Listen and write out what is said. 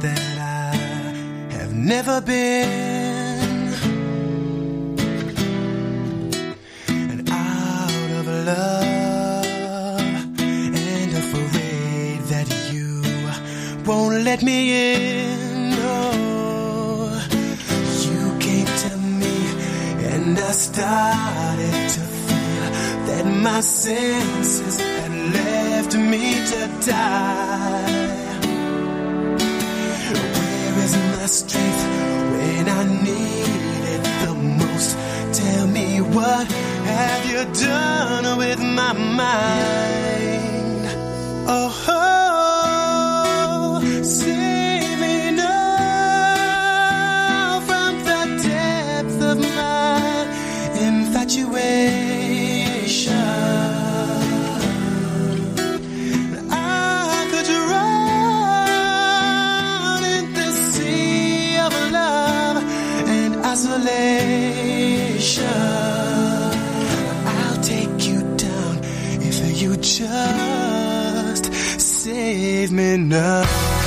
that I have never been. And out of love and afraid that you won't let me in. No, you came to me and I started to feel that my senses had left me to die. Strength when I need it the most? Tell me what have you done with my mind? Oh, oh. Isolation. I'll take you down if you just save me now.